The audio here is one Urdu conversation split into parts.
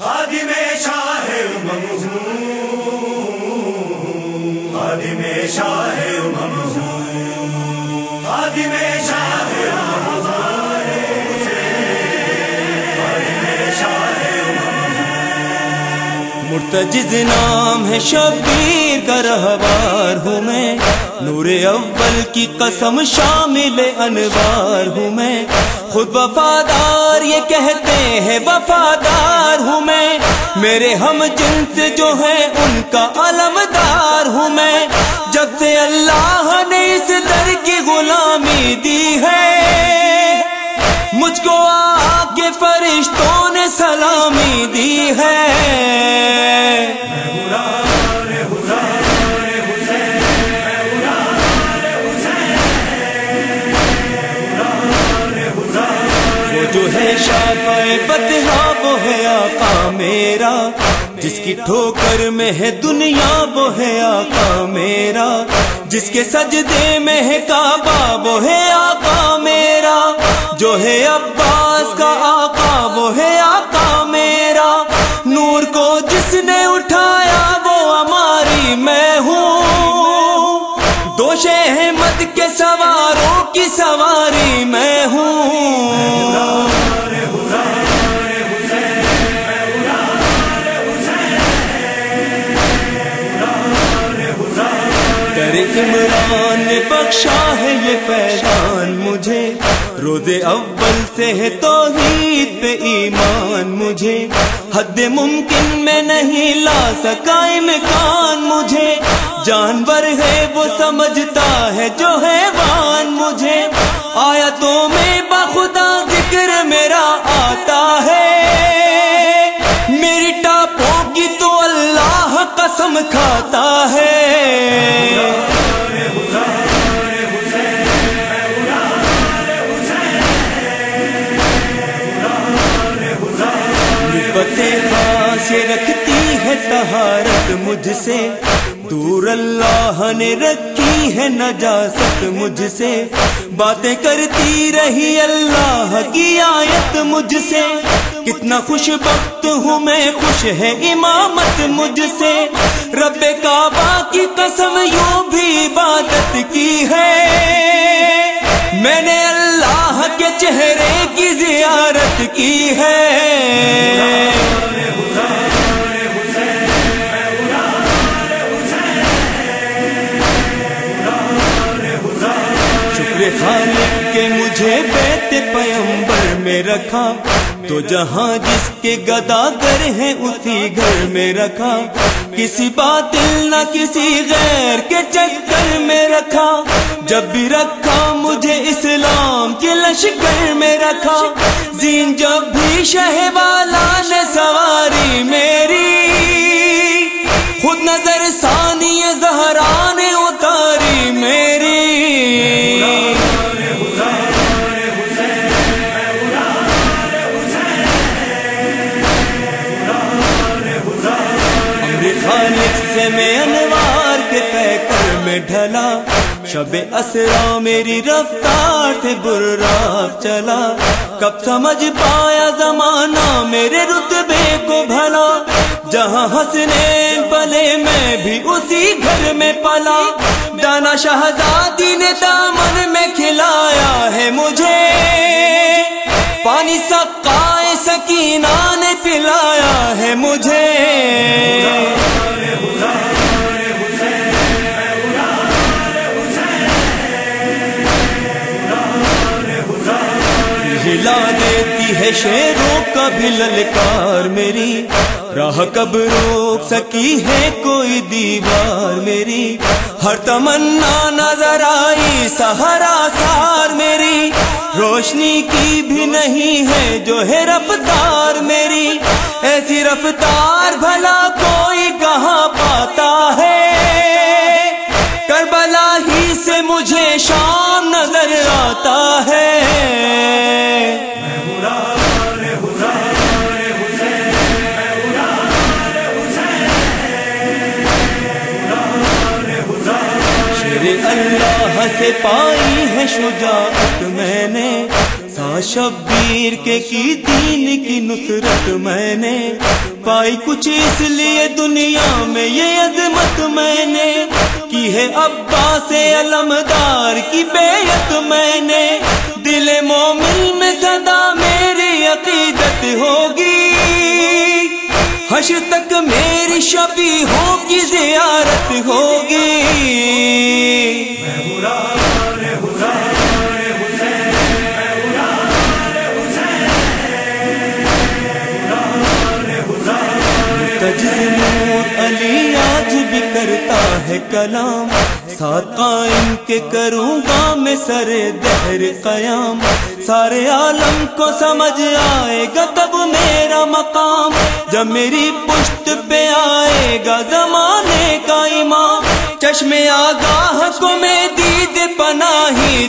خادم شاہ خادم شاہ خادم شاہ مرتجز نام ہے شبیر کا رہوار ہوں میں۔ نور اول کی قسم شامل انوار ہوں میں۔ خود وفادار، یہ کہتے ہیں وفادار ہوں میں۔ میرے ہم جنس جو ہے ان کا علمدار ہوں میں۔ جب سے اللہ نے اس در کی غلامی دی ہے، مجھ کو آ کے فرشتوں نے سلامی دی ہے۔ کی ٹھوکر میں ہے دنیا، وہ ہے آقا میرا۔ جس کے سجدے میں ہے کعبہ، وہ ہے آقا میرا۔ جو ہے عباس کا آقا، وہ ہے آقا میرا۔ نور کو جس نے اٹھایا، وہ ہماری میں ہوں۔ دوش احمد کے سواروں کی سواری میں ہوں۔ در نے بخشا ہے یہ فیضان، مجھے روز اول سے ہے توحید پہ ایمان، مجھے حد ممکن میں نہیں لا سکا امکان، مجھے جانور ہے وہ سمجھتا ہے جو ہے وان مجھے آیا تو میں بخدا ذکر میرا آتا ہے۔ میری ٹاپوں کی تو اللہ قسم کھاتا ہے۔ مجھ سے دور اللہ نے رکھی ہے نجاست مجھ سے۔ باتیں کرتی رہی اللہ کی آیت مجھ سے۔ کتنا خوش بخت ہوں میں، خوش ہے امامت مجھ سے۔ رب کعبہ کی قسم یوں بھی عبادت کی ہے۔ میں نے اللہ کے چہرے کی زیارت کی ہے۔ میں رکھا، تو جہاں جس کے گداگر ہیں اسی گھر میں رکھا۔ کسی باطل نہ کسی غیر کے چکر میں رکھا۔ جب بھی رکھا، مجھے اسلام کے لشکر میں رکھا۔ زین جب بھی شہ والا نے سواری میں میں ڈھلا۔ شب اسرا میری رفتار سے برا چلا۔ کب سمجھ پایا زمانہ میرے رتبے کو بھلا۔ جہاں حسنین پلے میں بھی اسی گھر میں پلا۔ دانا شہزادی نے دامن میں کھلایا ہے مجھے۔ پانی سکائے سکینہ نے پلایا ہے مجھے۔ شیروں کا بھی للکار میری۔ راہ کب روک سکی ہے کوئی دیوار میری۔ ہر تمنا نظر آئی، سہارا سار میری۔ روشنی کی بھی نہیں ہے جو ہے رفتار میری۔ ایسی رفتار بھلا کوئی کہاں پاتا ہے؟ کربلا ہی سے مجھے شام نظر آتا ہے۔ اللہ سے پائی ہے شجاعت میں نے۔ سا شبیر کے کی دین کی نصرت میں نے۔ پائی کچھ اس لیے دنیا میں یہ عظمت میں نے۔ کی ہے ابا سے علمدار کی بیعت میں نے۔ دل مومن میں صدا میری عقیدت ہوگی۔ حشر تک میری شبی ہوگی زیارت ہوگی۔ کلام، ساتھ قائم کے کروں گا میں سر دہر قیام۔ سارے عالم کو سمجھ آئے گا تب میرا مقام۔ جب میری پشت پہ آئے گا زمانے کا امام۔ چشم آگاہ کو میں دید پناہی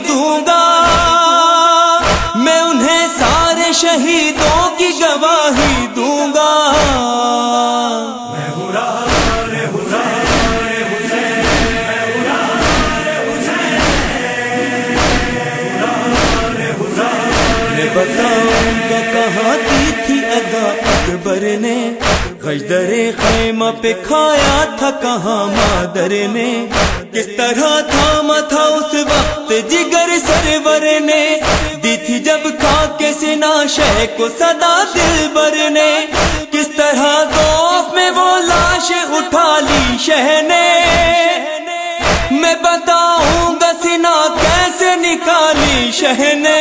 میں بتاؤں کہاں دی تھی ادا اکبر نے؟ گجدر خیمہ پہ کھایا تھا کہاں مادر نے؟ کس طرح تھاما تھا اس وقت جگر سرور نے؟ دی تھی جب کھا کے سنا شہ کو صدا دل بر نے؟ کس طرح دوست میں وہ لاش اٹھا لی شہ نے؟ میں بتاؤں گا سنا کیسے نکالی شہ نے؟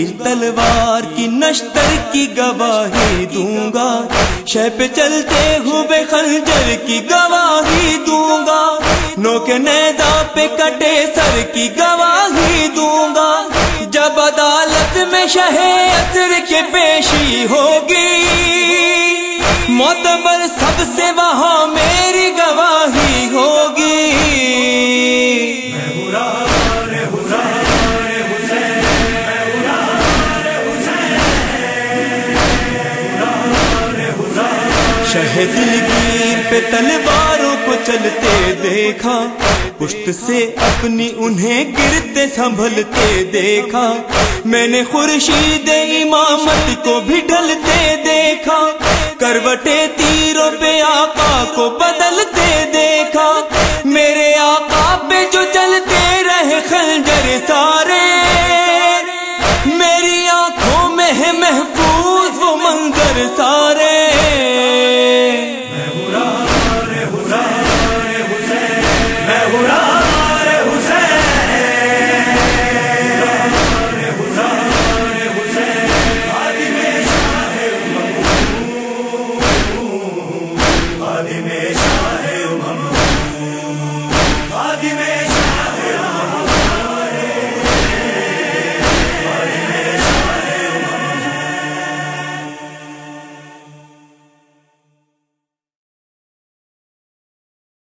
تیر تلوار کی نشتر کی گواہی دوں گا۔ شہ پہ چلتے ہوئے خنجر کی گواہی دوں گا۔ نو کے نیدا پہ کٹے سر کی گواہی دوں گا۔ جب عدالت میں شہ اثر کے پیشی ہوگی، معتبر سب سے وہاں شہد گیر پہ تلواروں کو چلتے دیکھا، پشت سے اپنی انہیں گرتے سنبھلتے دیکھا۔ میں نے خورشید امامت کو بھی ڈھلتے دیکھا، کروٹے تیروں پہ آقا کو بدلتے دیکھا۔ میرے آقا پہ جو چلتے رہے خنجر سارے